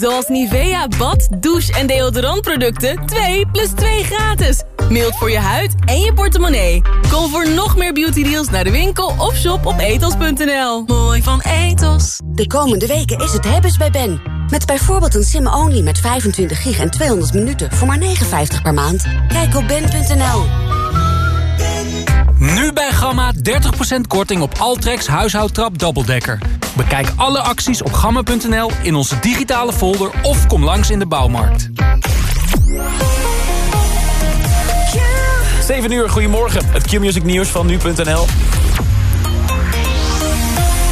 Zoals Nivea bad, douche en deodorantproducten 2 plus 2 gratis. Mild voor je huid en je portemonnee. Kom voor nog meer beauty deals naar de winkel of shop op etos.nl. Mooi van Etos. De komende weken is het hebben's bij Ben. Met bijvoorbeeld een sim-only met 25 gig en 200 minuten voor maar 59 per maand. Kijk op ben.nl. Nu bij Gamma 30% korting op Altrex huishoudtrap dubbeldekker. Bekijk alle acties op gamma.nl in onze digitale folder of kom langs in de bouwmarkt. 7 uur, goedemorgen. Het Q-music nieuws van nu.nl.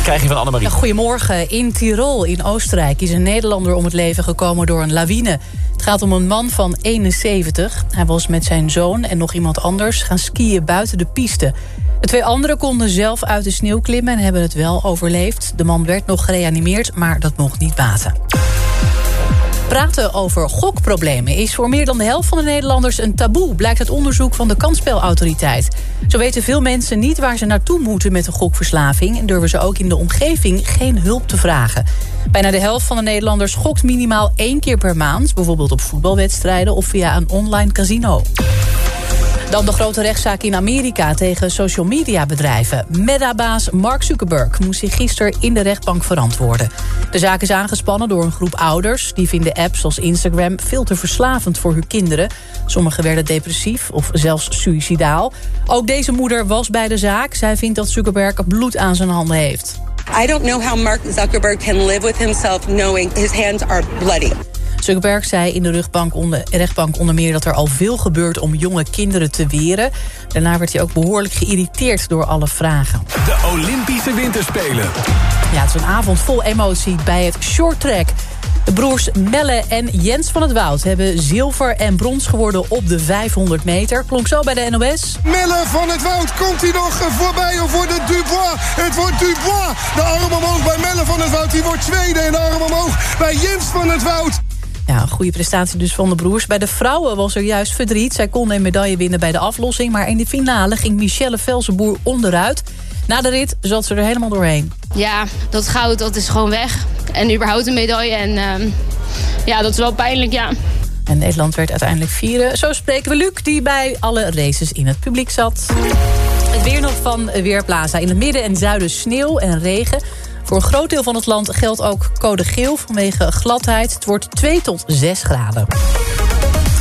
Krijg je van Annemarie. Goedemorgen. In Tirol in Oostenrijk is een Nederlander om het leven gekomen door een lawine. Het gaat om een man van 71. Hij was met zijn zoon en nog iemand anders gaan skiën buiten de piste. De twee anderen konden zelf uit de sneeuw klimmen en hebben het wel overleefd. De man werd nog gereanimeerd, maar dat mocht niet baten. Praten over gokproblemen is voor meer dan de helft van de Nederlanders een taboe, blijkt uit onderzoek van de Kansspelautoriteit. Zo weten veel mensen niet waar ze naartoe moeten met een gokverslaving en durven ze ook in de omgeving geen hulp te vragen. Bijna de helft van de Nederlanders gokt minimaal één keer per maand, bijvoorbeeld op voetbalwedstrijden of via een online casino. Dan de grote rechtszaak in Amerika tegen social media bedrijven. Meta-baas Mark Zuckerberg moest zich gisteren in de rechtbank verantwoorden. De zaak is aangespannen door een groep ouders... die vinden apps als Instagram veel te verslavend voor hun kinderen. Sommigen werden depressief of zelfs suïcidaal. Ook deze moeder was bij de zaak. Zij vindt dat Zuckerberg bloed aan zijn handen heeft. I don't know how Mark Zuckerberg can live with himself knowing his hands are bloody. Zuckerberg zei in de rechtbank onder, rechtbank onder meer dat er al veel gebeurt om jonge kinderen te weren. Daarna werd hij ook behoorlijk geïrriteerd door alle vragen. De Olympische Winterspelen. Ja, het is een avond vol emotie bij het shorttrack. De broers Melle en Jens van het Woud hebben zilver en brons geworden op de 500 meter. Klonk zo bij de NOS. Melle van het Woud, komt hij nog voorbij of wordt het Dubois? Het wordt Dubois. De arm omhoog bij Melle van het Woud, die wordt tweede. En de arm omhoog bij Jens van het Woud. Ja, een goede prestatie dus van de broers. Bij de vrouwen was er juist verdriet. Zij konden een medaille winnen bij de aflossing. Maar in de finale ging Michelle Velsenboer onderuit. Na de rit zat ze er helemaal doorheen. Ja, dat goud dat is gewoon weg. En überhaupt een medaille. En uh, ja, dat is wel pijnlijk, ja. En Nederland werd uiteindelijk vieren. Zo spreken we Luc, die bij alle races in het publiek zat. Het weer nog van Weerplaza. In het midden en zuiden sneeuw en regen. Voor een groot deel van het land geldt ook code geel vanwege gladheid. Het wordt 2 tot 6 graden.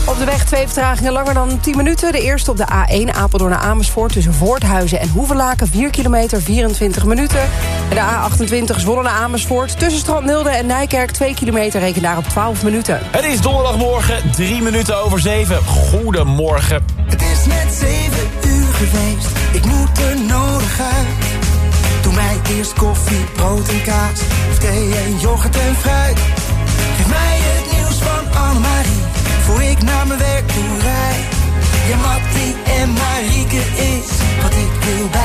Op de weg twee vertragingen langer dan 10 minuten. De eerste op de A1 Apeldoorn naar Amersfoort... tussen Voorthuizen en Hoevelaken, 4 kilometer, 24 minuten. En de A28 Zwolle naar Amersfoort... tussen Strandnilde en Nijkerk, 2 kilometer, reken daar op 12 minuten. Het is donderdagmorgen, 3 minuten over 7. Goedemorgen. Het is net 7 uur geweest, ik moet er nodig uit. Doe mij eerst koffie, brood en kaas. Of thee en yoghurt en fruit. Geef mij het nieuws van Annemarie. Voor ik naar mijn werk toe rijd. Ja, Mattie en Marieke is wat ik wil bij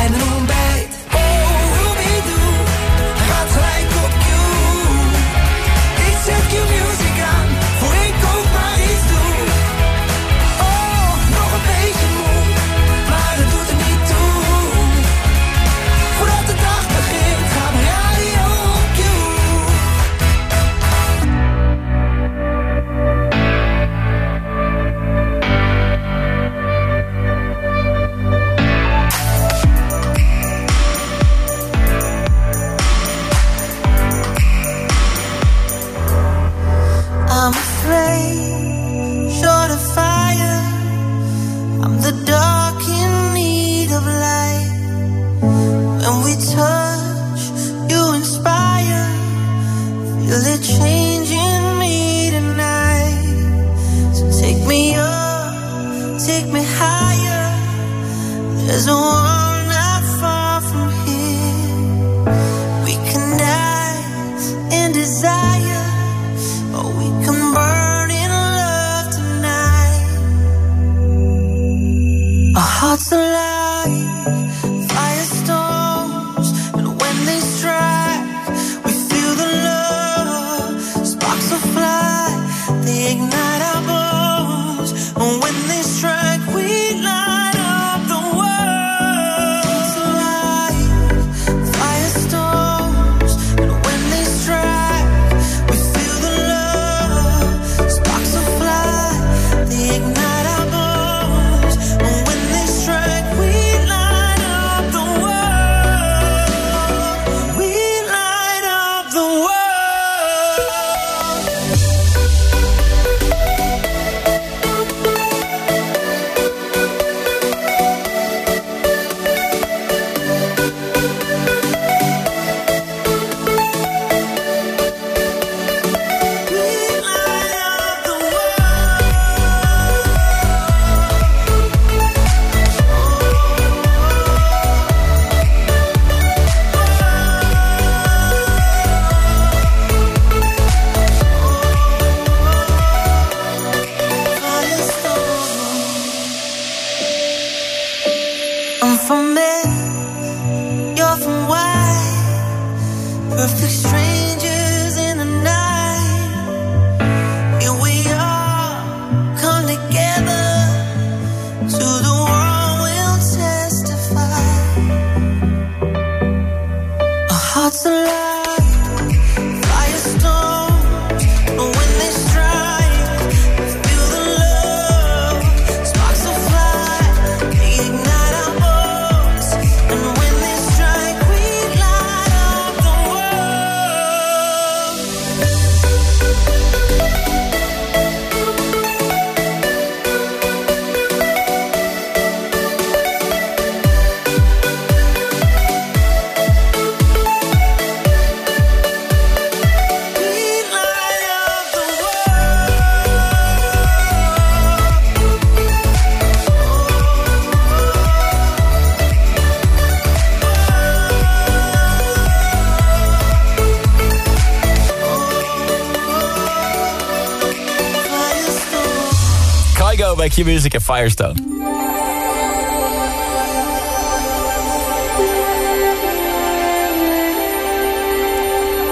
Bij Q-Music en Firestone.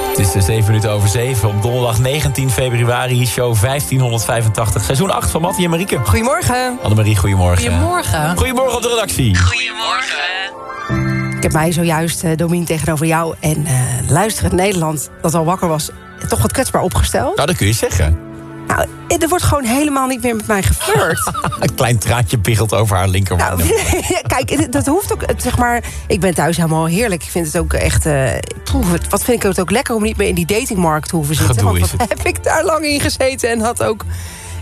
Het is de 7 minuten over 7 op donderdag 19 februari, show 1585, seizoen 8 van Mattie en Marieke. Goedemorgen. Annemarie, goedemorgen. Goedemorgen. Goedemorgen op de redactie. Ik heb mij zojuist, uh, Domien, tegenover jou en eh luisterend Nederland... dat al wakker was, toch wat kwetsbaar opgesteld. Nou, dat kun je zeggen. Nou, er wordt gewoon helemaal niet meer met mij geflirt. Een klein traantje piggelt over haar linkerwang. Nou, kijk, dat hoeft ook, het- zeg maar... Ik ben thuis helemaal heerlijk. Ik vind het ook echt... eh, poeh, wat- vind ik het ook lekker om niet meer in die datingmarkt te hoeven zitten. Gedoe want wat heb ik daar lang in gezeten en had ook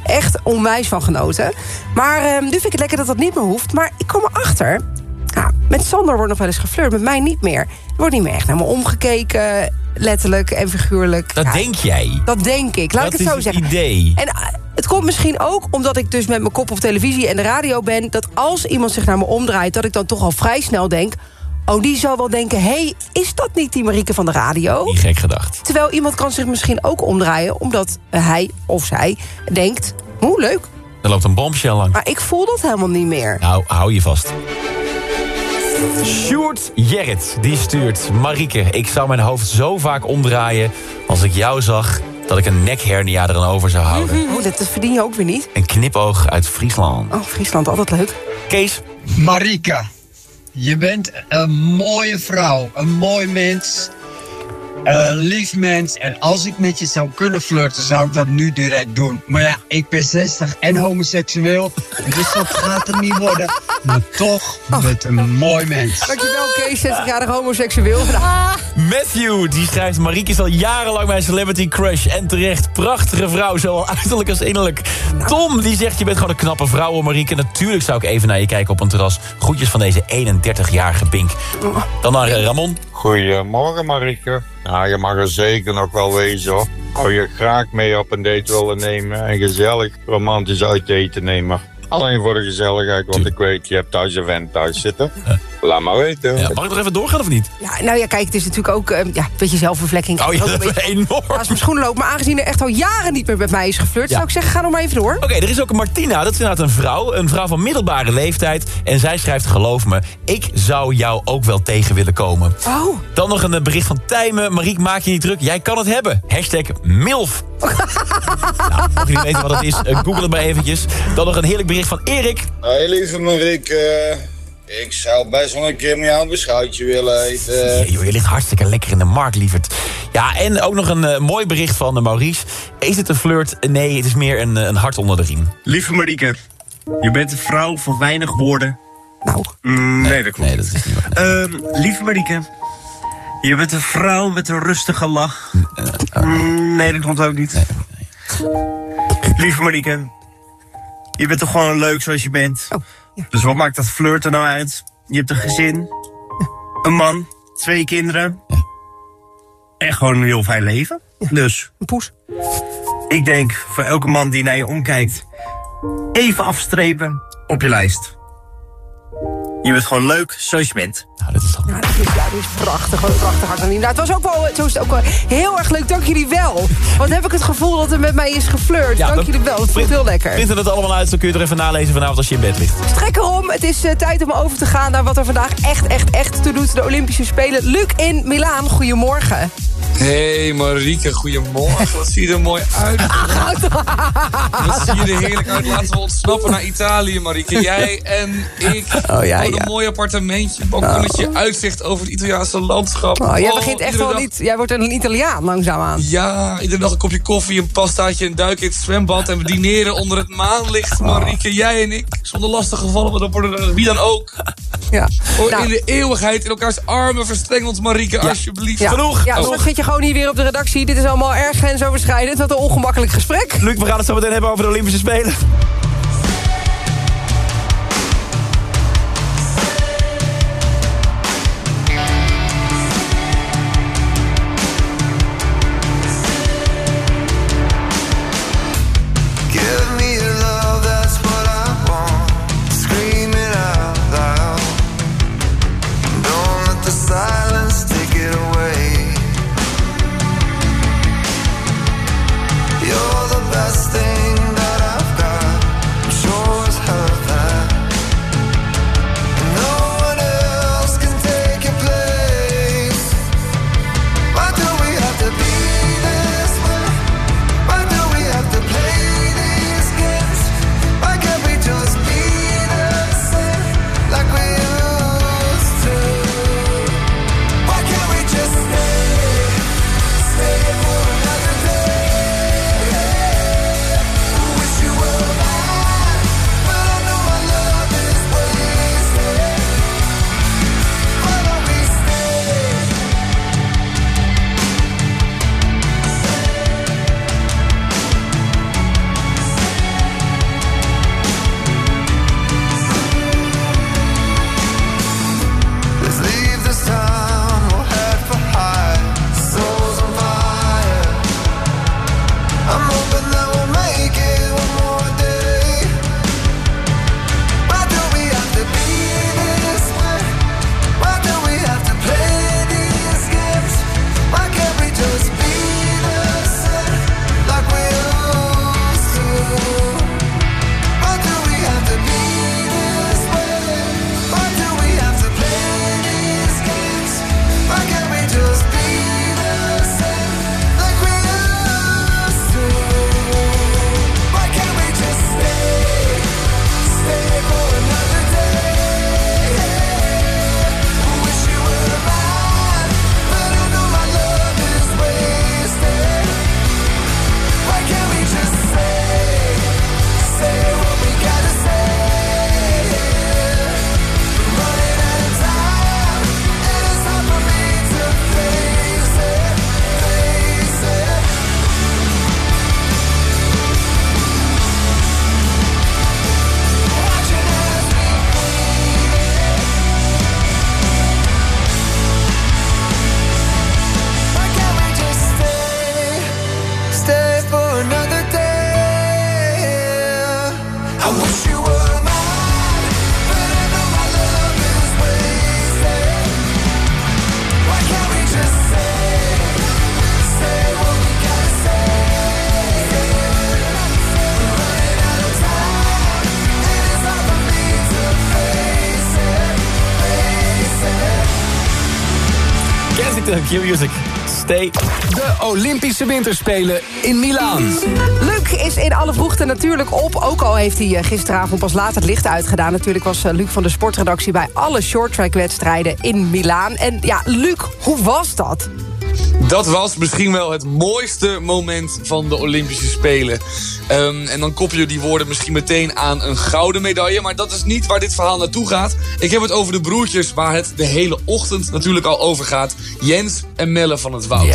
echt onwijs van genoten. Maar eh, nu vind ik het lekker dat dat niet meer hoeft. Maar ik kom erachter... Ja, met Sander wordt nog wel eens geflirt, met mij niet meer. Wordt niet meer echt naar me omgekeken, letterlijk en figuurlijk. Dat denk jij. Dat denk ik, laat dat ik het zo zeggen. het idee. En eh, het komt misschien ook omdat ik dus met mijn kop op televisie en de radio ben... dat als iemand zich naar me omdraait, dat ik dan toch al vrij snel denk... oh, die zal wel denken, hé, hey, is dat niet die Marieke van de radio? Niet gek gedacht. Terwijl iemand kan zich misschien ook omdraaien... omdat hij of zij denkt, hoe leuk. Er loopt een bombshell lang. Maar ik voel dat helemaal niet meer. Nou, hou je vast. Sjoerd Jerrit, die stuurt... Marieke, ik zou mijn hoofd zo vaak omdraaien... als ik jou zag, dat ik een nekhernia er aan over zou houden. Oh, dat, dat verdien je ook weer niet. Een knipoog uit Friesland. Oh, Friesland, altijd leuk. Kees, Marika, je bent een mooie vrouw, een mooi mens, een lief mens. En als ik met je zou kunnen flirten, zou ik dat nu direct doen. Maar ja, ik ben 60 en homoseksueel, dus dat gaat er niet worden. Maar toch met een mooi mens. Dankjewel, Kees, 60-jarig homoseksueel. Matthew, die schrijft... Marieke is al jarenlang mijn celebrity crush. En terecht, prachtige vrouw, zowel uiterlijk als innerlijk. Tom, die zegt, je bent gewoon een knappe vrouw, hoor, Marieke. Natuurlijk zou ik even naar je kijken op een terras. Groetjes van deze 31-jarige Pink. Dan naar eh, Ramon. Goedemorgen Marieke. Nou, je mag er zeker nog wel wezen hoor. Zou je graag mee op een date willen nemen en gezellig romantisch uit eten nemen. Alleen voor de gezelligheid, want ik weet, je hebt thuis een vent thuis zitten. Laat maar weten. Ja, mag ik nog even doorgaan of niet? Ja, nou ja, kijk, het is natuurlijk ook eh, ja, een beetje zelfvervlekking. Oh ja, Ook een dat enorm. Naast mijn schoenen lopen. Maar aangezien er echt al jaren niet meer met mij is geflirt... Ja. zou ik zeggen, ga nog maar even door. Oké, er is ook een Martina, dat is inderdaad een vrouw. Een vrouw van middelbare leeftijd. En zij schrijft, geloof me, ik zou jou ook wel tegen willen komen. Oh. Dan nog een eh, bericht van Tijmen. Mariek, maak je niet druk, jij kan het hebben. Hashtag MILF. nou, mocht je niet weten wat dat is, eh, google het maar eventjes. Dan nog een heerlijk bericht van Erik. Hey lieve Mariek, eh, ik zou best wel een keer met jou een beschuitje willen eten. Ja, joh, je ligt hartstikke lekker in de markt, lieverd. Ja, en ook nog een eh, mooi bericht van eh, Maurice. Is het een flirt? Nee, het is meer een, eh, een hart onder de riem. Lieve Marieke, je bent een vrouw van weinig woorden. Nou. nee, dat klopt. Nee, dat is niet waar. Ehm, lieve Marieke, je bent een vrouw met een rustige lach. Mm, nee, dat klopt ook niet. Lieve Marieke, je bent toch gewoon leuk zoals je bent. Dus wat maakt dat flirten nou uit? Je hebt een gezin, een man, twee kinderen. En gewoon een heel fijn leven. Dus. Een poes. Ik denk, voor elke man die naar je omkijkt, even afstrepen op je lijst. Je bent gewoon leuk zoals je bent. Nou, dat is toch... Ja, dat is, ja, dat is prachtig. Wat prachtig. Nou, het was ook wel, zo is het ook wel heel erg leuk. Dank jullie wel. Want heb ik het gevoel dat er met mij is geflirt. Ja, Dank dat- jullie wel. Het voelt heel lekker. Print het allemaal uit, dan kun je er even nalezen vanavond als je in bed ligt. Strek erom. Het is eh, tijd om over te gaan naar wat er vandaag echt, echt, echt toe doet. De Olympische Spelen. Luc in Milaan, goedemorgen. Hey Marieke, goedemorgen. Wat zie je er mooi uit. Wat zie je er heerlijk uit. Laten we ontsnappen naar Italië, Marieke. Jij en ik. Oh, ja, een mooi appartementje, balkonnetje, uitzicht over het Italiaanse landschap. Oh, jij Oh, begint echt wel dag- niet... Jij wordt een Italiaan langzaamaan. Ja, iedere dag een kopje koffie, een pastaatje, een duik in het zwembad. En we dineren onder het maanlicht, Marieke. Jij en ik. Zonder lastige gevallen, maar dan worden wie dan ook. Ja. Nou. in de eeuwigheid in elkaars armen verstrengeld, Marieke, alsjeblieft. Ja. Ja, Oh. je gewoon hier weer op de redactie. Dit is allemaal erg grensoverschrijdend. Wat een ongemakkelijk gesprek. Luc, we gaan het zo meteen hebben over de Olympische Spelen. Kensington, Q-Music. Stay. De Olympische Winterspelen in Milaan. Luc is in alle vroegte natuurlijk op. Ook al heeft hij eh, gisteravond pas laat het licht uitgedaan. Natuurlijk was eh, Luc van de sportredactie bij alle shorttrack-wedstrijden in Milaan. En ja, Luc, hoe was dat? Dat was misschien wel het mooiste moment van de Olympische Spelen. Ehm, en dan koppel je die woorden misschien meteen aan een gouden medaille. Maar dat is niet waar dit verhaal naartoe gaat. Ik heb het over de broertjes waar het de hele ochtend natuurlijk al over gaat. Jens en Melle van het Woud.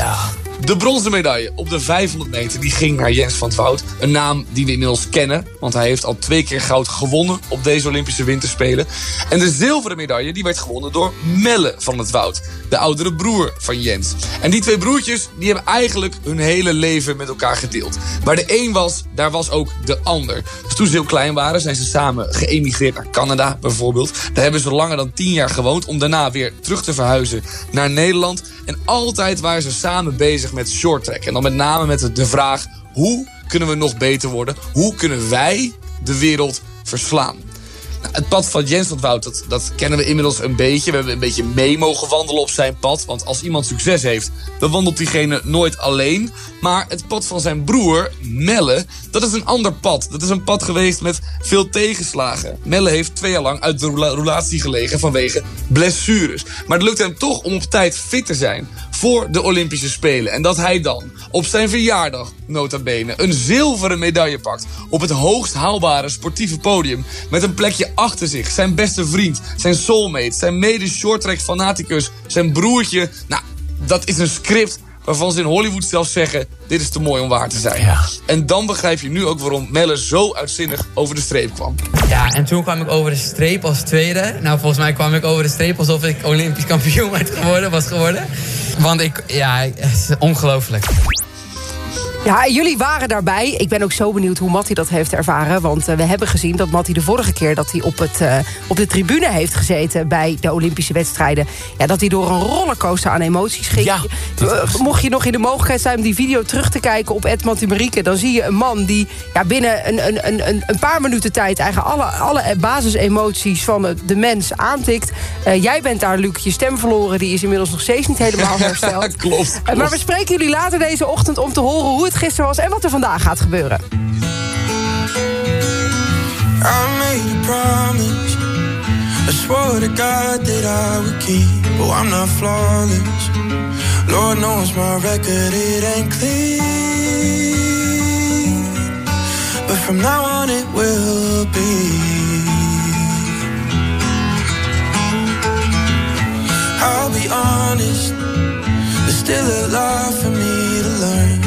De bronzen medaille op de 500 meter die ging naar Jens van het Woud. Een naam die we inmiddels kennen, want hij heeft al twee keer goud gewonnen op deze Olympische Winterspelen. En de zilveren medaille die werd gewonnen door Melle van het Woud, de oudere broer van Jens. En die twee broertjes die hebben eigenlijk hun hele leven met elkaar gedeeld. Waar de een was, daar was ook de ander. Dus toen ze heel klein waren, zijn ze samen geëmigreerd naar Canada bijvoorbeeld. Daar hebben ze langer dan tien jaar gewoond om daarna weer terug te verhuizen naar Nederland. En altijd waren ze samen bezig met shorttrack. En dan met name met de vraag, hoe kunnen we nog beter worden? Hoe kunnen wij de wereld verslaan? Nou, het pad van Jens van Wout, dat, dat kennen we inmiddels een beetje. We hebben een beetje mee mogen wandelen op zijn pad. Want als iemand succes heeft, dan wandelt diegene nooit alleen. Maar het pad van zijn broer, Melle, dat is een ander pad. Dat is een pad geweest met veel tegenslagen. Melle heeft twee jaar lang uit de roulatie gelegen vanwege blessures. Maar het lukt hem toch om op tijd fit te zijn voor de Olympische Spelen. En dat hij dan op zijn verjaardag, nota bene, een zilveren medaille pakt... op het hoogst haalbare sportieve podium... met een plekje achter zich, zijn beste vriend, zijn soulmate... zijn mede-shorttrack fanaticus, zijn broertje. Nou, dat is een script waarvan ze in Hollywood zelfs zeggen... dit is te mooi om waar te zijn. En dan begrijp je nu ook waarom Melle zo uitzinnig over de streep kwam. Ja, en toen kwam ik over de streep als tweede. Nou, volgens mij kwam ik over de streep alsof ik Olympisch kampioen werd geworden, was geworden. Want ik, ja, ongelooflijk. Ja, jullie waren daarbij. Ik ben ook zo benieuwd hoe Matty dat heeft ervaren. Want eh, we hebben gezien dat Matty de vorige keer... dat hij op, het, eh, op de tribune heeft gezeten bij de Olympische wedstrijden... Ja, dat hij door een rollercoaster aan emoties ging. Eh, mocht je nog in de mogelijkheid zijn om die video terug te kijken... op Ed Marieke, dan zie je een man die ja, binnen een, een, een, een- paar minuten tijd... eigenlijk alle, alle basisemoties van de- mens aantikt. Jij bent daar, Luc, je stem verloren. Die is inmiddels nog steeds niet helemaal hersteld. klopt, Eh, Maar we spreken jullie later deze ochtend om te horen hoe het gisteren was... en wat er vandaag gaat gebeuren. Lord knows my record, it ain't clean. But from now on, it will be. I'll be honest. There's still a lot for me to learn.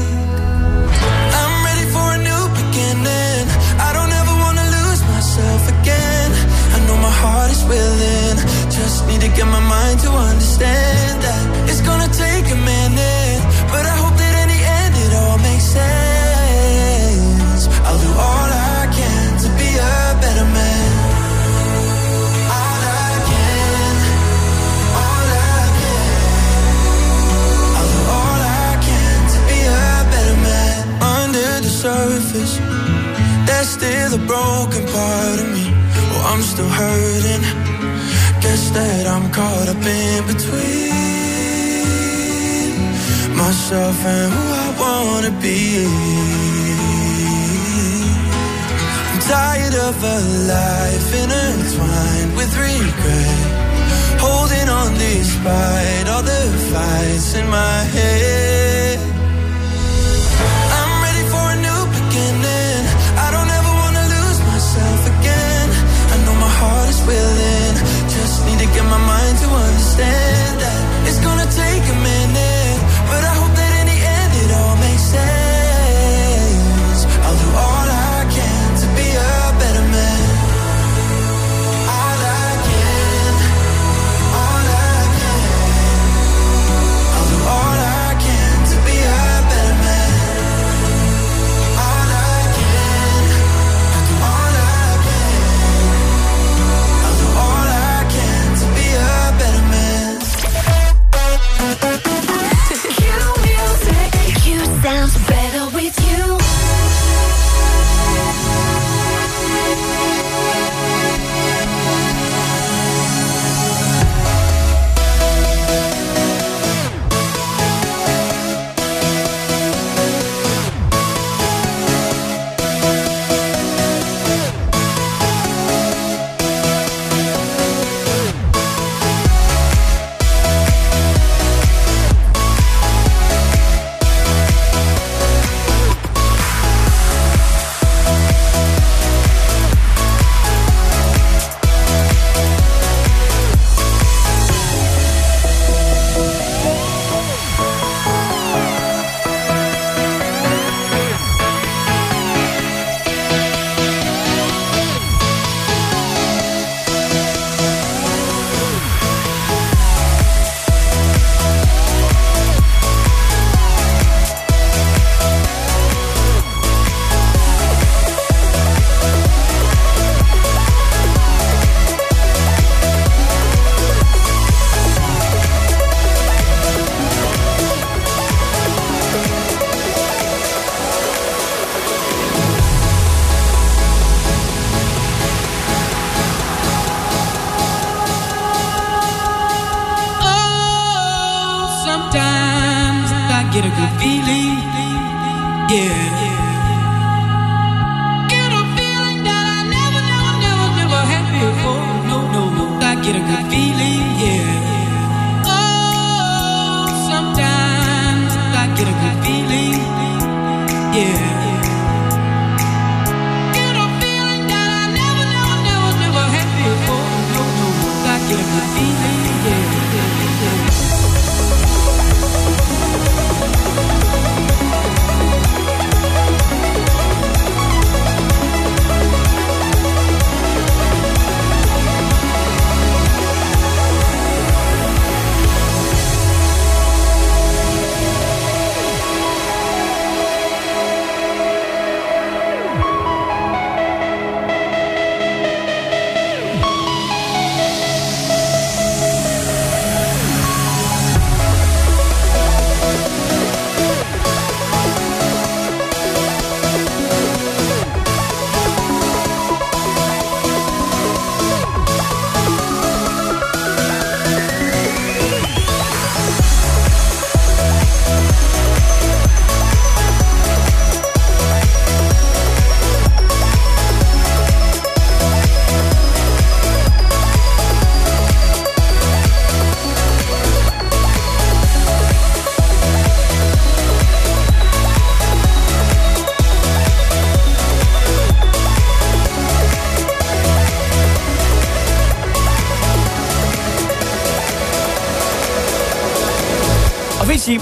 Get my mind to understand that it's gonna take a minute. Myself and who I wanna be. I'm tired of a life intertwined with regret. Holding on despite all the fights in my head.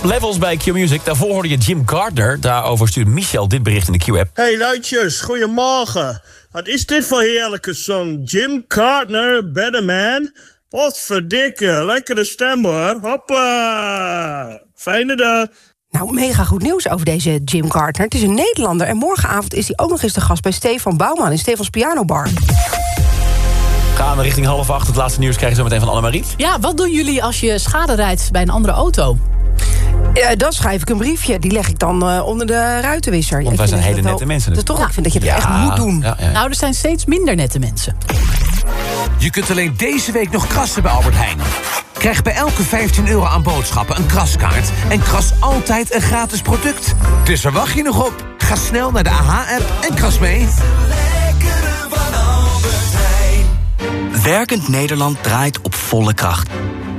Levels bij Q-Music. Daarvoor hoorde je Jim Gardner. Daarover stuurt Michel dit bericht in de Q-app. Hey luidjes, goedemorgen. Wat is dit voor heerlijke song? Jim Gardner, Better Man. Wat verdikke, lekkere stem hoor. Hoppa. Fijne dag. Nou, mega goed nieuws over deze Jim Gardner. Het is een Nederlander en morgenavond is hij ook nog eens de gast bij Stefan Bouwman in Stefans Piano Bar. Gaan we richting half acht. Het laatste nieuws krijgen we zo meteen van Annemarie. Ja, wat doen jullie als je schade rijdt bij een andere auto? Ja, dan schrijf ik een briefje. Die leg ik dan eh, onder de ruitenwisser. Want wij zijn dat hele wel- nette mensen. Dat is toch, ik vind dat je het Ja, echt moet doen. ja, ja. Nou, er zijn steeds minder nette mensen. Je kunt alleen deze week nog krassen bij Albert Heijn. Krijg bij elke 15 euro aan boodschappen een kraskaart... en kras altijd een gratis product. Dus waar wacht je nog op? Ga snel naar de AH-app en kras mee. Werkend Nederland draait op volle kracht.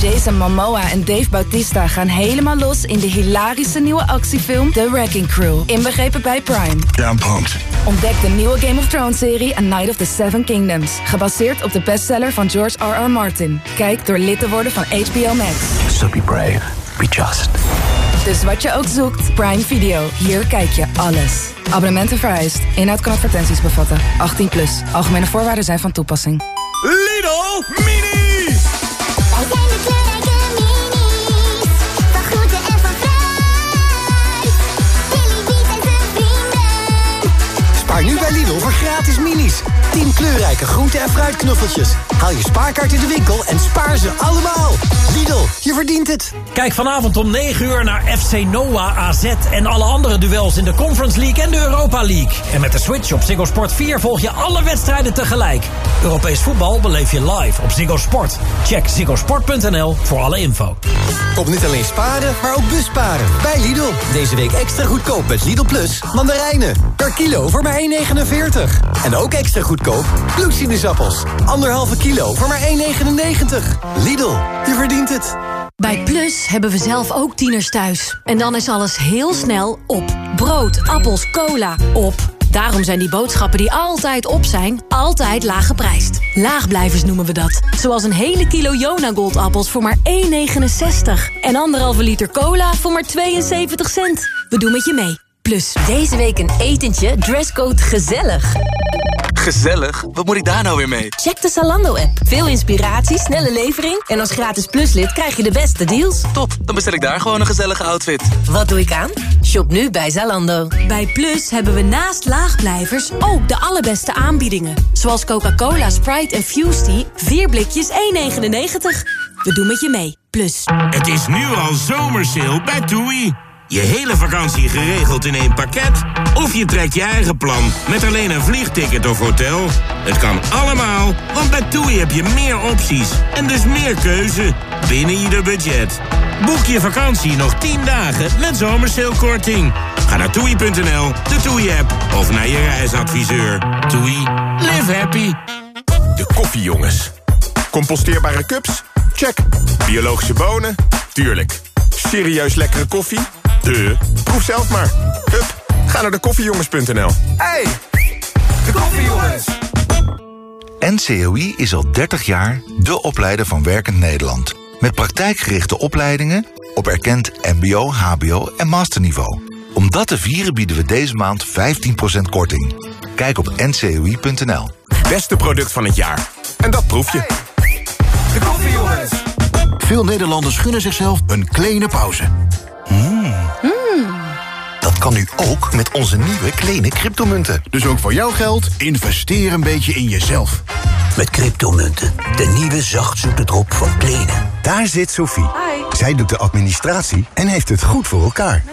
Jason Momoa en Dave Bautista gaan helemaal los in de hilarische nieuwe actiefilm The Wrecking Crew. Inbegrepen bij Prime. I'm pumped. Ontdek de nieuwe Game of Thrones serie A Night of the Seven Kingdoms. Gebaseerd op de bestseller van George R.R. Martin. Kijk door lid te worden van HBO Max. So be brave. Be just. Dus wat je ook zoekt, Prime Video. Hier kijk je alles. Abonnementen vereist. Inhoud kan advertenties bevatten. 18 plus. Algemene voorwaarden zijn van toepassing. Lidl Mini! Gratis minis. 10 kleurrijke groente- en fruitknuffeltjes. Haal je spaarkaart in de winkel en spaar ze allemaal. Lidl, je verdient het. Kijk vanavond om 9 uur naar FC Noah AZ en alle andere duels in de Conference League en de Europa League. En met de Switch op Ziggo Sport 4 volg je alle wedstrijden tegelijk. Europees voetbal beleef je live op Ziggo Sport. Check ziggosport.nl voor alle info. Kom niet alleen sparen, maar ook busparen. Bij Lidl. Deze week extra goedkoop met Lidl Plus mandarijnen. Per kilo voor maar 1,49. En ook extra goedkoop bloedsinusappels. Anderhalve kilo voor maar 1,99. Lidl, je verdient het. Bij Plus hebben we zelf ook tieners thuis. En dan is alles heel snel op. Brood, appels, cola, op. Daarom zijn die boodschappen die altijd op zijn, altijd laag geprijsd. Laagblijvers noemen we dat. Zoals een hele kilo Jona Goldappels voor maar 1,69. En anderhalve liter cola voor maar 72 cent. We doen met je mee. Plus, deze week een etentje, dresscode gezellig. Gezellig. Wat moet ik daar nou weer mee? Check de Zalando-app. Veel inspiratie, snelle levering... en als gratis pluslid krijg je de beste deals. Top, dan bestel ik daar gewoon een gezellige outfit. Wat doe ik aan? Shop nu bij Zalando. Bij Plus hebben we naast laagblijvers ook de allerbeste aanbiedingen. Zoals Coca-Cola, Sprite en Fusty. 4 blikjes 1,99. We doen met je mee. Plus. Het is nu al zomersale bij TUI. Je hele vakantie geregeld in één pakket? Of je trekt je eigen plan met alleen een vliegticket of hotel? Het kan allemaal, want bij TUI heb je meer opties en dus meer keuze binnen ieder budget. Boek je vakantie nog 10 dagen met zomersalekorting. Ga naar toei.nl, de TUI-app of naar je reisadviseur. TUI, live happy. De koffiejongens. Composteerbare cups? Check. Biologische bonen? Tuurlijk. Serieus lekkere koffie? De. Proef zelf maar. Hup, ga naar de koffiejongens.nl. Hey, de koffiejongens. NCOI is al 30 jaar de opleider van Werkend Nederland. Met praktijkgerichte opleidingen op erkend mbo, hbo en masterniveau. Om dat te vieren bieden we deze maand 15% korting. Kijk op ncoi.nl. Beste product van het jaar. En dat proef je. De koffiejongens. Veel Nederlanders gunnen zichzelf een kleine pauze. Dat kan nu ook met onze nieuwe kleine cryptomunten. Dus ook voor jouw geld, investeer een beetje in jezelf. Met cryptomunten, de nieuwe zachtzoete drop van Kleene. Daar zit Sophie. Zij doet de administratie en heeft het goed voor elkaar.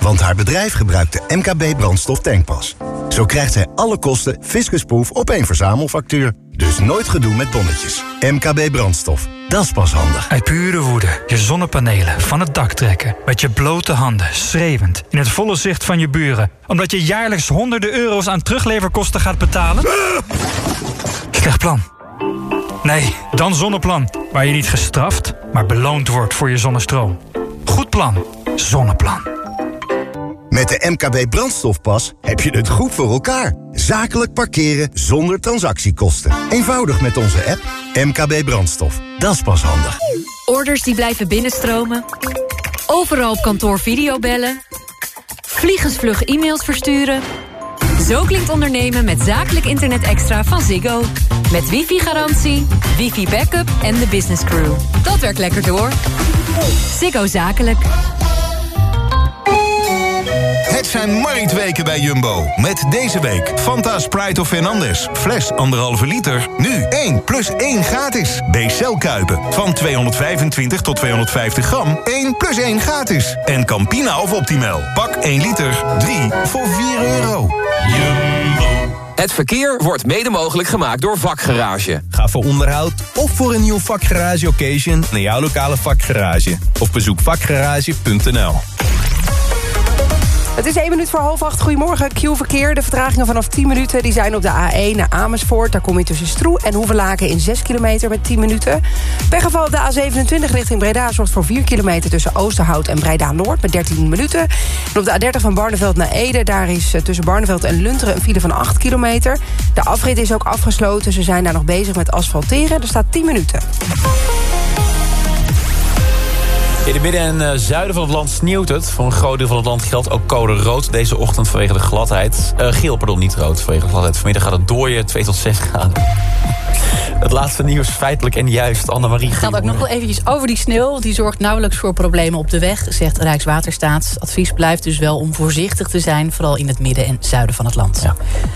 Want haar bedrijf gebruikt de MKB brandstof tankpas. Zo krijgt zij alle kosten fiscusproof op één verzamelfactuur. Dus nooit gedoe met bonnetjes. MKB brandstof. Dat is pas handig. Uit pure woede je zonnepanelen van het dak trekken. Met je blote handen, schreeuwend, in het volle zicht van je buren. Omdat je jaarlijks honderden euro's aan terugleverkosten gaat betalen? Slecht plan. Nee, dan Zonneplan. Waar je niet gestraft, maar beloond wordt voor je zonnestroom. Goed plan. Zonneplan. Met de MKB brandstofpas heb je het goed voor elkaar. Zakelijk parkeren zonder transactiekosten. Eenvoudig met onze app MKB brandstof. Dat is pas handig. Orders die blijven binnenstromen. Overal op kantoor videobellen. Vliegensvlug e-mails versturen. Zo klinkt ondernemen met zakelijk internet extra van Ziggo. Met wifi-garantie, wifi-backup en de business crew. Dat werkt lekker door. Ziggo Zakelijk. Het zijn marktweken bij Jumbo. Met deze week Fanta Sprite of Fernandez. Fles 1,5 liter. Nu 1 plus 1 gratis. B-cel Kuipen. Van 225 tot 250 gram. 1 plus 1 gratis. En Campina of Optimal. Pak 1 liter. 3 voor 4 euro. Jumbo. Het verkeer wordt mede mogelijk gemaakt door Vakgarage. Ga voor onderhoud of voor een nieuw vakgarage occasion naar jouw lokale vakgarage. Of bezoek vakgarage.nl. Het is 1 minuut voor half acht. Goedemorgen, Q-verkeer. De vertragingen vanaf 10 minuten die zijn op de A1 naar Amersfoort. Daar kom je tussen Stroe en Hoevelaken in 6 kilometer met 10 minuten. Pechgeval op de A27 richting Breda zorgt voor 4 kilometer... tussen Oosterhout en Breda-Noord met 13 minuten. En op de A30 van Barneveld naar Ede... daar is eh, tussen Barneveld en Lunteren een file van 8 kilometer. De afrit is ook afgesloten. Ze zijn daar nog bezig met asfalteren. Er staat 10 minuten. In het midden en eh, zuiden van het land sneeuwt het. Voor een groot deel van het land geldt ook code rood deze ochtend vanwege de gladheid. Eh, geel, pardon, niet rood vanwege de gladheid. Vanmiddag gaat het dooien 2 tot 6 graden. Het laatste nieuws feitelijk en juist. Annemarie. Gaat ook nog wel eventjes over die sneeuw. Die zorgt nauwelijks voor problemen op de weg, zegt Rijkswaterstaat. Advies blijft dus wel om voorzichtig te zijn... vooral in het midden en zuiden van het land.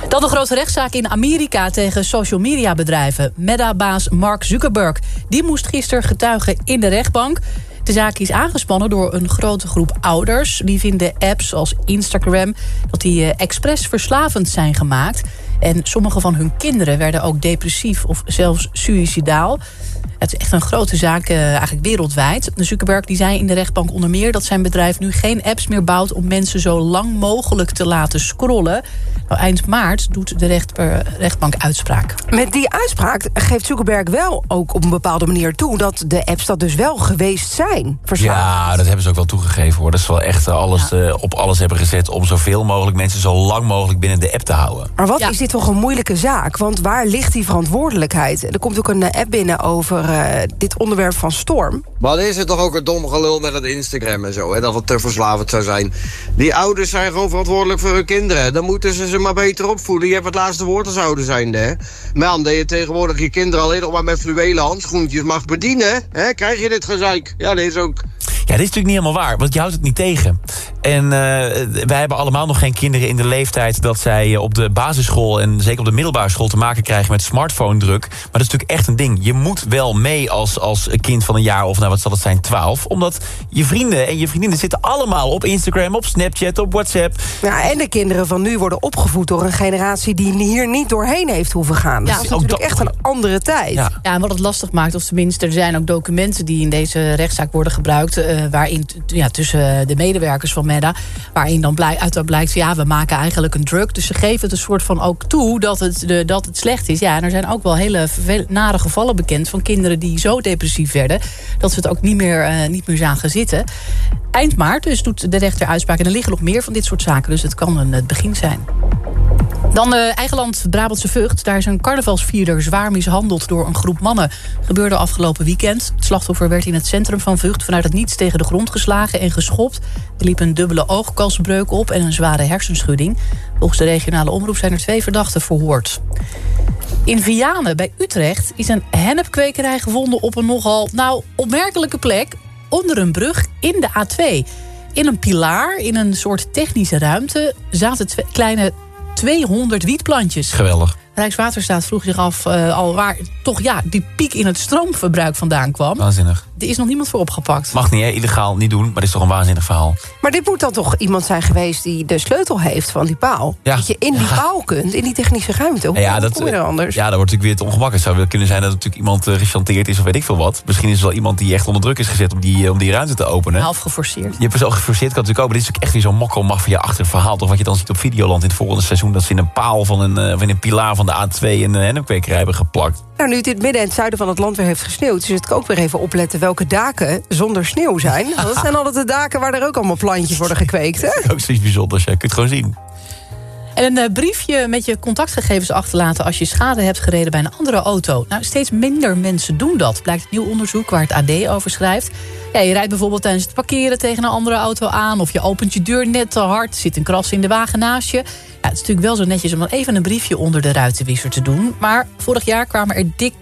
Dan de grote rechtszaak in Amerika tegen social media bedrijven. Meta-baas Mark Zuckerberg. Die moest gisteren getuigen in de rechtbank. De zaak is aangespannen door een grote groep ouders. Die vinden apps als Instagram dat die eh, expres verslavend zijn gemaakt. En sommige van hun kinderen werden ook depressief of zelfs suïcidaal. Het is echt een grote zaak, eh, eigenlijk wereldwijd. De Zuckerberg die zei in de rechtbank onder meer... dat zijn bedrijf nu geen apps meer bouwt... om mensen zo lang mogelijk te laten scrollen. Nou, eind maart doet de recht, eh, rechtbank uitspraak. Met die uitspraak geeft Zuckerberg wel ook op een bepaalde manier toe... dat de apps dat dus wel geweest zijn. Ja, dat hebben ze ook wel toegegeven hoor. Dat ze wel echt eh, alles, eh, op alles hebben gezet... om zoveel mogelijk mensen zo lang mogelijk binnen de app te houden. Maar wat is dit toch een moeilijke zaak. Want waar ligt die verantwoordelijkheid? Er komt ook een app binnen over eh, dit onderwerp van storm. Maar is het toch ook een dom gelul met het Instagram en zo, hè, dat het te verslavend zou zijn. Die ouders zijn gewoon verantwoordelijk voor hun kinderen. Dan moeten ze ze maar beter opvoeden. Je hebt het laatste woord als ouder zijnde, hè. Ja, dat je tegenwoordig je kinderen alleen nog maar met fluwelen handschoentjes mag bedienen, hè, krijg je dit gezeik. Ja, dit is ook... Ja, dit is natuurlijk niet helemaal waar, want je houdt het niet tegen. En uh, wij hebben allemaal nog geen kinderen in de leeftijd... dat zij op de basisschool en zeker op de middelbare school... te maken krijgen met smartphone-druk. Maar dat is natuurlijk echt een ding. Je moet wel mee als, als kind van een jaar of, nou wat zal het zijn, 12. Omdat je vrienden en je vriendinnen zitten allemaal op Instagram... op Snapchat, op WhatsApp. Ja, en de kinderen van nu worden opgevoed door een generatie... die hier niet doorheen heeft hoeven gaan. Ja, dat is natuurlijk echt een andere tijd. Ja. ja, en wat het lastig maakt, of tenminste... er zijn ook documenten die in deze rechtszaak worden gebruikt... Uh, waarin ja, tussen de medewerkers van Meta... waarin dan blij, uit blijkt, ja, we maken eigenlijk een drug. Dus ze geven het een soort van ook toe dat het, de, dat het slecht is. Ja, en er zijn ook wel hele nare gevallen bekend... van kinderen die zo depressief werden... dat ze het ook niet meer, uh, niet meer zagen zitten. Eind maart dus doet de rechter uitspraak. En er liggen nog meer van dit soort zaken. Dus het kan een, het begin zijn. Dan uh, eigen land Brabantse Vught. Daar is een carnavalsvierder zwaar mishandeld door een groep mannen. Gebeurde afgelopen weekend. Het slachtoffer werd in het centrum van Vught vanuit het niets tegen de grond geslagen en geschopt. Er liep een dubbele oogkasbreuk op en een zware hersenschudding. Volgens de regionale omroep zijn er twee verdachten verhoord. In Vianen bij Utrecht is een hennepkwekerij gevonden op een nogal nou, opmerkelijke plek. Onder een brug in de A2. In een pilaar, in een soort technische ruimte, zaten twee kleine 200 wietplantjes. Geweldig. Rijkswaterstaat vroeg zich af uh, al waar toch ja, die piek in het stroomverbruik vandaan kwam. Waanzinnig. Er is nog niemand voor opgepakt. Mag niet, hè? illegaal niet doen, maar dit is toch een waanzinnig verhaal. Maar dit moet dan toch iemand zijn geweest die de sleutel heeft van die paal? Ja. Dat je in die paal kunt, in die technische ruimte. Hoe ja, dat, kom je er anders? Ja, dat wordt natuurlijk weer het ongemakkelijk. Het zou wel kunnen zijn dat natuurlijk iemand uh, gechanteerd is of weet ik veel wat. Misschien is er wel iemand die echt onder druk is gezet om die, om die ruimte te openen. Half geforceerd. Je hebt het zo geforceerd, kan natuurlijk ook. Maar dit is natuurlijk echt weer zo'n mokkel mag van je achter het verhaal. Toch wat je dan ziet op Videoland in het volgende seizoen. Dat ze in een paal van een, uh, van een pilaar van de A2 en een hennepkwekerij hebben geplakt. Nou, nu het in het midden en het zuiden van het land weer heeft gesneeuwd... dus het ook weer even opletten welke daken zonder sneeuw zijn. Dat zijn altijd de daken waar er ook allemaal plantjes worden gekweekt. Hè? Ook zoiets bijzonders, ja. Je het gewoon zien. En een uh, briefje met je contactgegevens achterlaten... als je schade hebt gereden bij een andere auto. Nou, steeds minder mensen doen dat. Blijkt nieuw onderzoek waar het AD over schrijft. Ja, je rijdt bijvoorbeeld tijdens het parkeren tegen een andere auto aan... of je opent je deur net te hard, zit een kras in de wagen naast je. Ja, het is natuurlijk wel zo netjes om dan even een briefje onder de ruitenwisser te doen. Maar vorig jaar kwamen er dik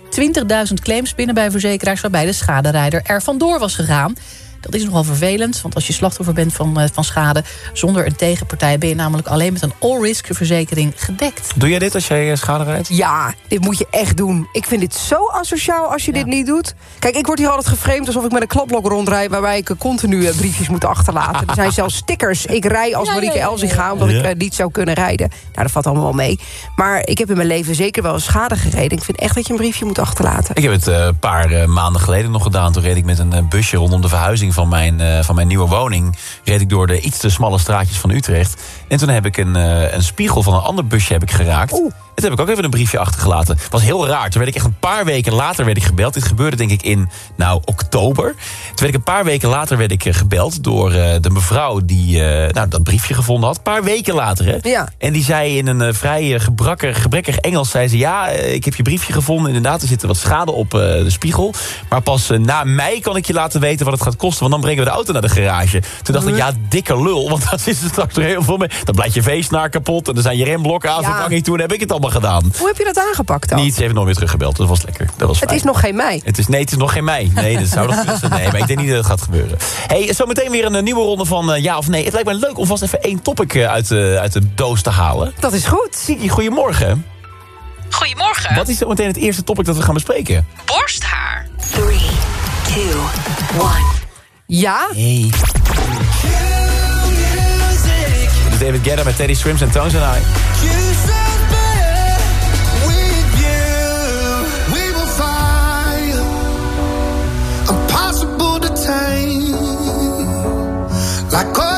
20.000 claims binnen bij verzekeraars... waarbij de schaderijder er vandoor was gegaan. Dat is nogal vervelend, want als je slachtoffer bent van, uh, van schade... zonder een tegenpartij ben je namelijk alleen met een all-risk verzekering gedekt. Doe jij dit als jij schade rijdt? Ja, dit moet je echt doen. Ik vind dit zo asociaal als je ja. dit niet doet. Kijk, ik word hier altijd geframed alsof ik met een klapblok rondrijd... waarbij ik continu uh, briefjes moet achterlaten. er zijn zelfs stickers. Ik rij als Marieke ja, ja, Elzinga omdat ik uh, niet zou kunnen rijden. Nou, dat valt allemaal wel mee. Maar ik heb in mijn leven zeker wel schade gereden. Ik vind echt dat je een briefje moet achterlaten. Ik heb het een paar maanden geleden nog gedaan. Toen reed ik met een busje rondom de verhuizing van mijn, uh, van mijn nieuwe woning... reed ik door de iets te smalle straatjes van Utrecht. En toen heb ik een, uh, een spiegel van een ander busje heb ik geraakt. Oeh. En toen heb ik ook even een briefje achtergelaten. was heel raar. Toen werd ik echt een paar weken later werd ik gebeld. Dit gebeurde denk ik in, nou, oktober. Toen werd ik een paar weken later werd ik gebeld... door uh, de mevrouw die uh, nou, dat briefje gevonden had. Een paar weken later, hè? Ja. En die zei in een uh, vrij gebrekkig, gebrekkig Engels... zei ze, ja, ik heb je briefje gevonden. Inderdaad, er zit wat schade op de spiegel. Maar pas na mei kan ik je laten weten wat het gaat kosten. Want dan brengen we de auto naar de garage. Toen dacht ik, ja, dikke lul. Want dan is er straks er heel veel mee. Dan blijft je veesnaar kapot. En dan zijn je remblokken aan vervanging ja. toe. En heb ik het allemaal gedaan. Hoe heb je dat aangepakt dan? Niet, ze heeft nooit meer teruggebeld. Dat was lekker. Dat was het fijn. is nog geen mei. Het is, nee, het is nog geen mei. Nee, dat zou nog tussen. Nee, maar ik denk niet dat het gaat gebeuren. hey, zometeen weer een uh, nieuwe ronde van uh, ja of nee. Het lijkt me leuk om vast even één topic uh, uit, uit de doos te halen. Dat is goed. Siki, goedemorgen. Goedemorgen. Wat is meteen het eerste topic dat we gaan bespreken? Borsthaar. 3, 2, 1. Ja? Is David Guetta met Teddy Swims en Tones and I. Like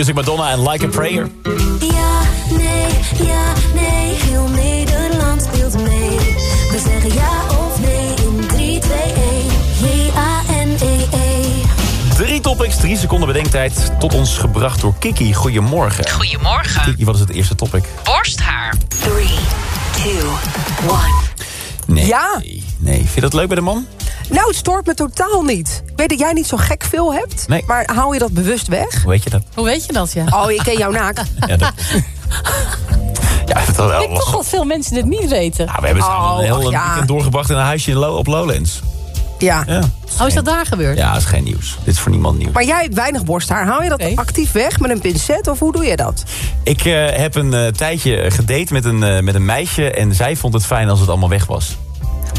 Q-Music Madonna en Like a Prayer. Ja, nee, ja, nee, heel Nederland speelt mee. We zeggen ja of nee in 3, 2, 1. J-A-N-E-E. Drie topics, drie seconden bedenktijd. Tot ons gebracht door Kiki. Goedemorgen. Goedemorgen. Kiki, wat is het eerste topic? Borsthaar. 3, 2, 1. Nee. Ja. Nee, vind je dat leuk bij de man? Nou, het stoort me totaal niet. Ik weet dat jij niet zo gek veel hebt. Nee. Maar hou je dat bewust weg? Hoe weet je dat? Hoe weet je dat, ja? Oh, ik ken jouw naak. Ja, dat... ja, dat wel Ik denk toch dat veel mensen dit niet weten. Nou, we hebben samen Oh, een heel ach, ja. weekend doorgebracht in een huisje in Lo- op Lowlands. Ja. Ja. Oh, is dat daar gebeurd? Ja, dat is geen nieuws. Dit is voor niemand nieuws. Maar jij hebt weinig borsthaar. Hou je dat actief weg met een pincet of hoe doe je dat? Ik eh, heb een eh, tijdje gedate met een, eh, met een meisje... en zij vond het fijn als het allemaal weg was.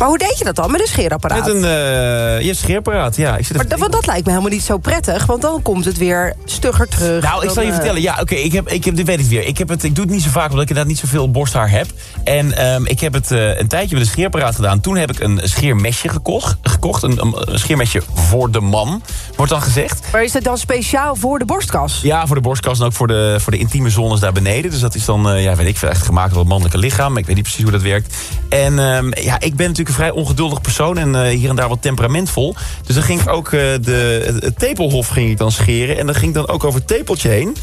Maar hoe deed je dat dan? Met een scheerapparaat? Met een uh, ja, scheerapparaat, ja. Ik zit Maar dat, want dat lijkt me helemaal niet zo prettig. Want dan komt het weer stugger terug. Nou, ik zal je eh, vertellen. Ja, oké, ik heb, ik heb, dit weet ik weer. Ik, heb het, ik doe het niet zo vaak, omdat ik inderdaad niet zoveel borsthaar heb. En ehm, ik heb het eh, een tijdje met een scheerapparaat gedaan. Toen heb ik een scheermesje gekocht. gekocht een, scheermesje voor de man, wordt dan gezegd. Maar is dat dan speciaal voor de borstkas? Ja, voor de borstkas en ook voor de, voor de intieme zones daar beneden. Dus dat is dan, ja, weet ik veel, echt gemaakt door het mannelijke lichaam. Ik weet niet precies hoe dat werkt. En ehm, ja, ik ben natuurlijk een vrij ongeduldig persoon en eh, hier en daar wat temperamentvol. Dus dan ging ik ook eh, de, het- tepelhof ging ik dan scheren. En dan ging ik dan ook over het tepeltje heen.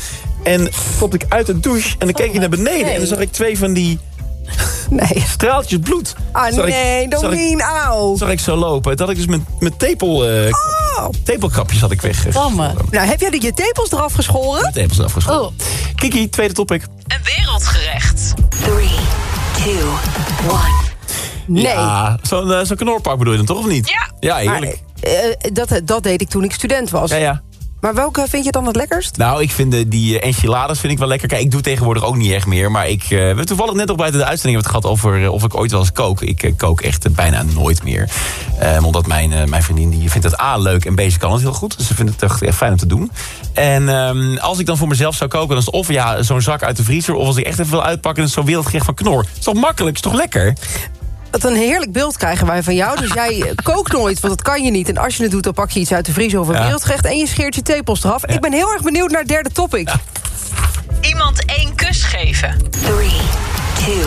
En stopte ik uit de douche en dan keek je naar beneden. En dan zag ik twee van die nee. straaltjes bloed. Ah, Zag ik- nee, ik- Domien, auw. Zag ik zo lopen. Dat had ik dus met, met tepel, eh, tepelkapjes had ik weg. Nou, heb jij de- je tepels eraf geschoren? Tepels afgeschoten. Kiki, tweede topic. Een wereldgerecht. 3, 2, 1. Nee. Ja, zo'n eh, zo'n knorpak bedoel je dan toch, of niet? Ja. Ja, heerlijk. Eh, dat, dat deed ik toen ik student was. Ja, ja. Maar welke vind je dan het lekkerst? Nou, ik vind de, die eh, enchiladas vind ik wel lekker. Kijk, ik doe tegenwoordig ook niet echt meer. Maar ik, eh, we hebben toevallig net nog buiten de uitzending hebben we het gehad over eh, of ik ooit wel eens kook. Ik eh, kook echt eh, bijna nooit meer. Eh, omdat mijn, eh, mijn vriendin die vindt het A leuk en B ze kan het heel goed. Dus ze vindt het echt, echt fijn om te doen. En ehm, als ik dan voor mezelf zou koken, dan is het of ja, zo'n zak uit de vriezer. Of als ik echt even wil uitpakken, dan is het zo'n wereldgerecht van knor. is toch makkelijk, is toch lekker? Wat een heerlijk beeld krijgen wij van jou. Dus jij kookt nooit, want dat kan je niet. En als je het doet, dan pak je iets uit de vriezer of een Ja. wereldgerecht... en je scheert je tepels eraf. Ik ben heel erg benieuwd naar het derde topic. Iemand één kus geven. 3, 2, 1.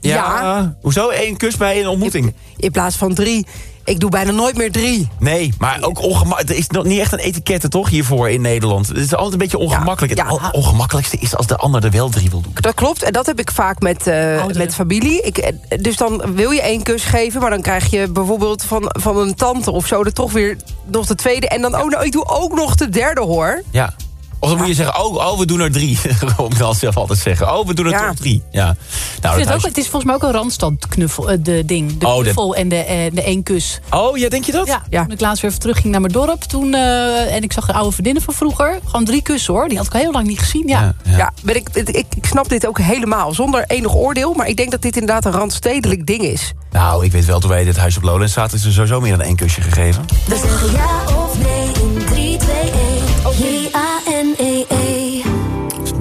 Ja. Hoezo? Eén kus bij een ontmoeting? In plaats van drie. Ik doe bijna nooit meer drie. Nee, maar ook ongemakkelijk. Er is nog niet echt een etikette toch hiervoor in Nederland. Het is altijd een beetje ongemakkelijk. Het ongemakkelijkste is als de ander er wel drie wil doen. Dat klopt, en dat heb ik vaak met, eh, met familie. Ik, eh, dus dan wil je één kus geven... maar dan krijg je bijvoorbeeld van, van een tante of zo... er toch weer nog de tweede. En dan, oh, nou, ik doe ook nog de derde, hoor. Ja. Of dan moet je zeggen, oh, oh we doen er drie. Om dan zelf altijd zeggen. Oh, we doen er Ja. toch drie. Ja. Nou, Ik dat het, huis- ook, het is volgens mij ook een randstand knuffel, eh, de ding. De Oh, de- knuffel en de, eh, de één kus. Oh, ja, denk je dat? Ja, toen ik laatst weer even terugging naar mijn dorp. Toen, eh, en ik zag een oude vriendinnen van vroeger. Gewoon drie kussen hoor. Die had ik al heel lang niet gezien. Ja. Ja, ben ik, ik, ik snap dit ook helemaal. Zonder enig oordeel. Maar ik denk dat dit inderdaad een randstedelijk ding is. Nou, ik weet wel, toen wij in dit huis op Lowlands zaten... is er sowieso meer dan één kusje gegeven. We zeggen ja of nee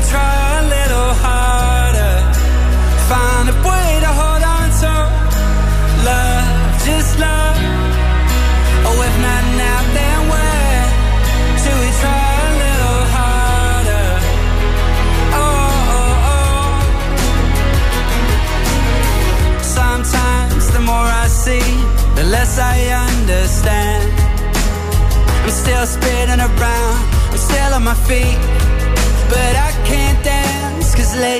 Try a little harder? Find a way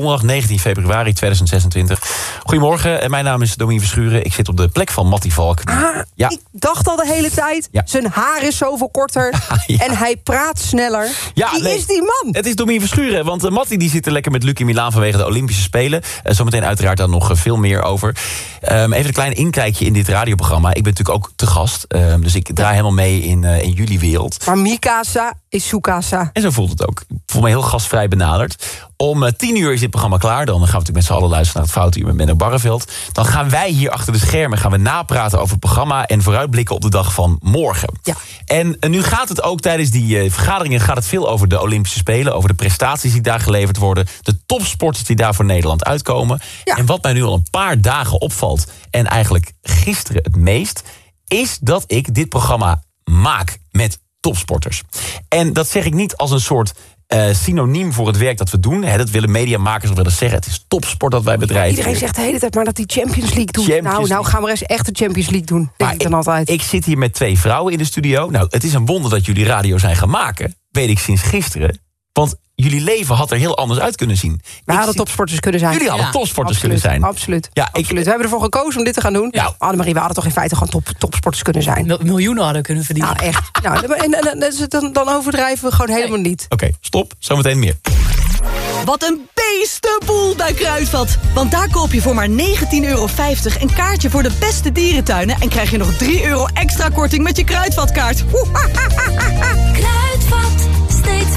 Donderdag 19 februari 2026. Goedemorgen, en mijn naam is Domien Verschuren. Ik zit op de plek van Mattie Valk. Ah, ja. Ik dacht al de hele tijd, Ja. zijn haar is zoveel korter en hij praat sneller. Ja, Wie nee, is die man? Het is Domien Verschuren, want uh, Mattie die zit er lekker met Luc in Milaan vanwege de Olympische Spelen. Uh, zometeen uiteraard daar nog uh, veel meer over. Um, even een klein inkijkje in dit radioprogramma. Ik ben natuurlijk ook te gast, um, dus ik draai helemaal mee in, in jullie wereld. Maar Mikasa is Sukasa. En zo voelt het ook. Ik voel me heel gastvrij benaderd. Om tien uur is dit programma klaar. Dan gaan we natuurlijk met z'n allen luisteren naar het Foutuur met Menno Barreveld. Dan gaan wij hier achter de schermen gaan we napraten over het programma... en vooruitblikken op de dag van morgen. Ja. En uh, nu gaat het ook tijdens die uh, vergaderingen gaat het veel over de Olympische Spelen... over de prestaties die daar geleverd worden... de topsporters die daar voor Nederland uitkomen. Ja. En wat mij nu al een paar dagen opvalt... en eigenlijk gisteren het meest... is dat ik dit programma maak met topsporters. En dat zeg ik niet als een soort uh, synoniem voor het werk dat we doen. Hè, dat willen mediamakers wel eens zeggen. Het is topsport dat wij bedrijven. Iedereen zegt de hele tijd maar dat die Champions League doet. Champions nou, nou League. gaan we eens echt de Champions League doen. Denk ik dan altijd. Ik zit hier met twee vrouwen in de studio. Nou, het is een wonder dat jullie radio zijn gaan maken. Weet ik sinds gisteren. Want jullie leven had er heel anders uit kunnen zien. We hadden topsporters kunnen zijn. Jullie hadden ja. topsporters absoluut, kunnen zijn. Absoluut. Ja, absoluut. Ik, we hebben ervoor gekozen om dit te gaan doen. Ja. Annemarie, we hadden toch in feite gewoon top, topsporters kunnen zijn. Mil miljoenen hadden kunnen verdienen. Nou, echt. nou, en, en, en, dan, dan overdrijven we gewoon helemaal niet. Oké, okay, stop. Zometeen meer. Wat een beestenboel bij Kruidvat. Want daar koop je voor maar 19,50 euro een kaartje voor de beste dierentuinen... en krijg je nog 3 euro extra korting met je Kruidvatkaart.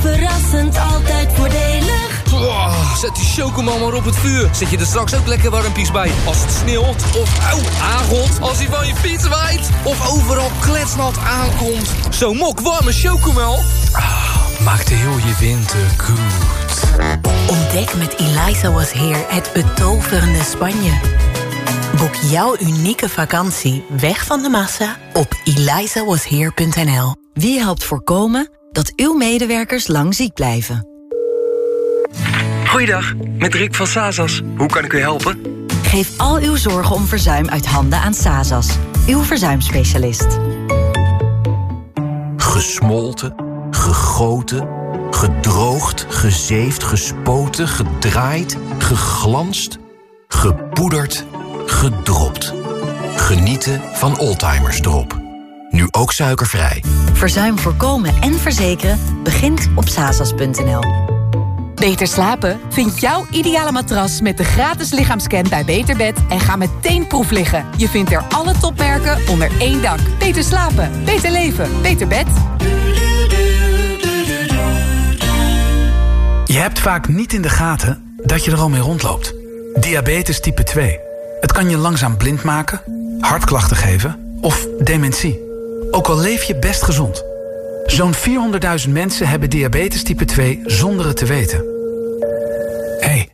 Verrassend, altijd voordelig. Oh, zet die chocomel maar op het vuur. Zet je er straks ook lekker warmpies bij. Als het sneeuwt of aangot. Als hij van je fiets waait. Of overal kletsnat aankomt. Zo'n mok warme chocomel. Ah, maakt heel je winter goed. Ontdek met Eliza Was Here het betoverende Spanje. Boek jouw unieke vakantie weg van de massa op elizawasheer.nl. Wie helpt voorkomen dat uw medewerkers lang ziek blijven? Goeiedag, met Rick van Sazas. Hoe kan ik u helpen? Geef al uw zorgen om verzuim uit handen aan Sazas, uw verzuimspecialist. Gesmolten, gegoten, gedroogd, gezeefd, gespoten, gedraaid, geglanst, gepoederd, gedropt. Genieten van Oldtimers Drop. Nu ook suikervrij. Verzuim voorkomen en verzekeren begint op sazas.nl. Beter slapen? Vind jouw ideale matras met de gratis lichaamscan bij Beterbed en ga meteen proef liggen. Je vindt er alle topmerken onder één dak. Beter slapen, beter leven, beter bed. Je hebt vaak niet in de gaten dat je er al mee rondloopt. Diabetes type 2. Het kan je langzaam blind maken, hartklachten geven of dementie. Ook al leef je best gezond. Zo'n 400.000 mensen hebben diabetes type 2 zonder het te weten. Hé, hey,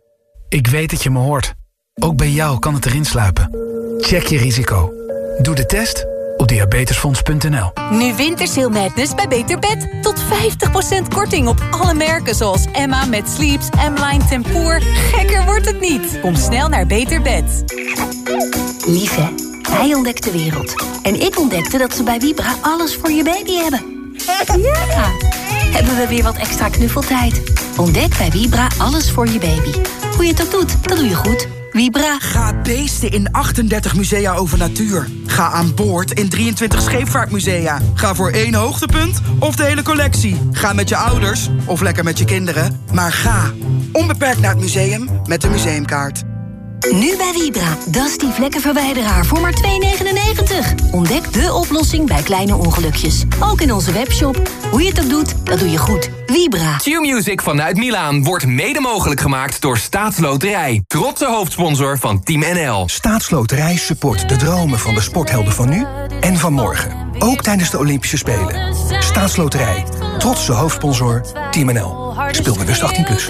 ik weet dat je me hoort. Ook bij jou kan het erin sluipen. Check je risico. Doe de test op diabetesfonds.nl. Nu Wintersail Madness bij Beter Bed. Tot 50% korting op alle merken zoals Emma met Sleeps, M-Line Tempoor. Gekker wordt het niet. Kom snel naar Beter Bed. Lieve, hij ontdekt de wereld. En ik ontdekte dat ze bij Vibra alles voor je baby hebben. Ja, hebben we weer wat extra knuffeltijd. Ontdek bij Vibra alles voor je baby. Hoe je het ook doet, dat doe je goed. Vibra. Ga beesten in 38 musea over natuur. Ga aan boord in 23 scheepvaartmusea. Ga voor één hoogtepunt of de hele collectie. Ga met je ouders of lekker met je kinderen. Maar ga onbeperkt naar het museum met de museumkaart. Nu bij Vibra, Dusty vlekkenverwijderaar voor maar 2,99. Ontdek de oplossing bij kleine ongelukjes. Ook in onze webshop. Hoe je het ook doet, dat doe je goed. Vibra. Q-Music vanuit Milaan wordt mede mogelijk gemaakt door Staatsloterij. Trotse hoofdsponsor van Team NL. Staatsloterij support de dromen van de sporthelden van nu en van morgen. Ook tijdens de Olympische Spelen. Staatsloterij. Trotse hoofdsponsor Team NL. Speel bewust 18+. Plus.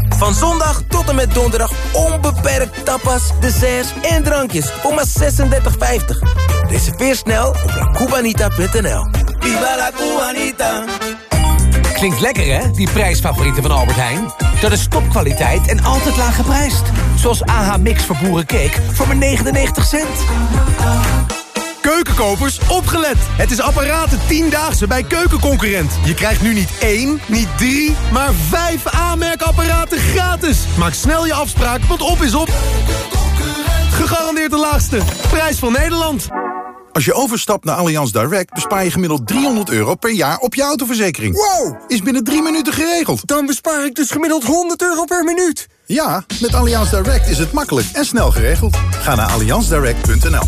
Van zondag tot en met donderdag onbeperkt tapas, desserts en drankjes voor maar 36,50. Reserveer snel op lacubanita.nl. Viva la Cubanita! Klinkt lekker hè, die prijsfavorieten van Albert Heijn? Dat is topkwaliteit en altijd laag geprijsd. Zoals AH Mix voor boerencake voor maar 99 cent. Keukenkopers, opgelet! Het is apparaten 10-daagse bij Keukenconcurrent. Je krijgt nu niet één, niet drie, maar vijf aanmerkapparaten gratis. Maak snel je afspraak, want op is op. Gegarandeerd de laagste. Prijs van Nederland. Als je overstapt naar Allianz Direct bespaar je gemiddeld 300 euro per jaar op je autoverzekering. Wow! Is binnen drie minuten geregeld. Dan bespaar ik dus gemiddeld 100 euro per minuut. Ja, met Allianz Direct is het makkelijk en snel geregeld. Ga naar allianzdirect.nl.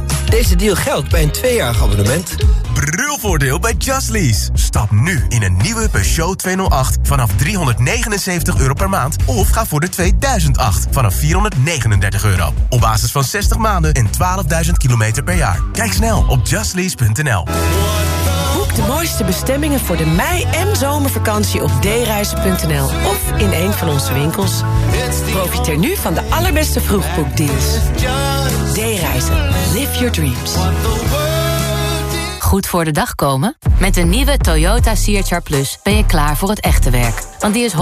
Deze deal geldt bij een tweejarig abonnement. Brulvoordeel bij Just Lease. Stap nu in een nieuwe Peugeot 208 vanaf 379 euro per maand... of ga voor de 2008 vanaf 439 euro. Op basis van 60 maanden en 12.000 kilometer per jaar. Kijk snel op justlease.nl. Boek de mooiste bestemmingen voor de mei- en zomervakantie op dereizen.nl of in een van onze winkels. Profiteer nu van de allerbeste vroegboekdeals. D-reizen. Live your dreams. Goed voor de dag komen? Met de nieuwe Toyota CHR Plus ben je klaar voor het echte werk. Want die is 100%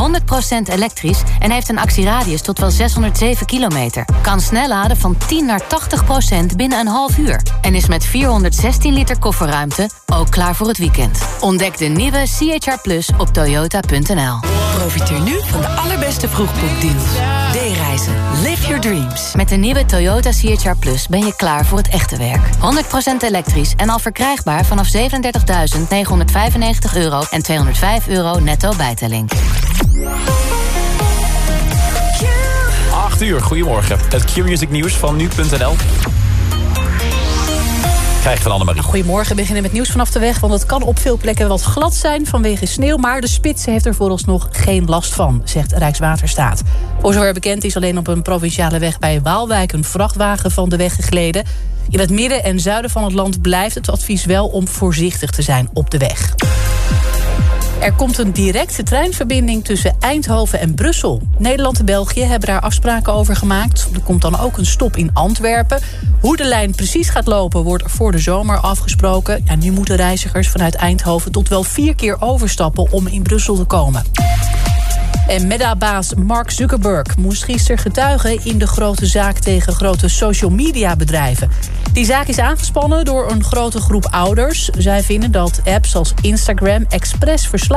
elektrisch en heeft een actieradius tot wel 607 kilometer. Kan snel laden van 10 naar 80% binnen een half uur. En is met 416 liter kofferruimte ook klaar voor het weekend. Ontdek de nieuwe CHR Plus op toyota.nl. Profiteer nu van de allerbeste vroegboekdeals. D-reizen. Live your dreams. Met de nieuwe Toyota CHR Plus ben je klaar voor het echte werk. 100% elektrisch en al verkrijgbaar vanaf 37.995 euro en 205 euro netto bijtelling. 8 uur, goedemorgen. Het Q-Music nieuws van nu.nl. Krijg van Annemarie. Goedemorgen, we beginnen met nieuws vanaf de weg... want het kan op veel plekken wat glad zijn vanwege sneeuw... maar de spits heeft er vooralsnog geen last van, zegt Rijkswaterstaat. Voor zover bekend is alleen op een provinciale weg bij Waalwijk... een vrachtwagen van de weg gegleden. In het midden en zuiden van het land blijft het advies wel... om voorzichtig te zijn op de weg. Er komt een directe treinverbinding tussen Eindhoven en Brussel. Nederland en België hebben daar afspraken over gemaakt. Er komt dan ook een stop in Antwerpen. Hoe de lijn precies gaat lopen wordt voor de zomer afgesproken. Ja, nu moeten reizigers vanuit Eindhoven tot wel vier keer overstappen om in Brussel te komen. En Meta-baas Mark Zuckerberg moest gisteren getuigen... in de grote zaak tegen grote social media bedrijven. Die zaak is aangespannen door een grote groep ouders. Zij vinden dat apps als Instagram expres verslaan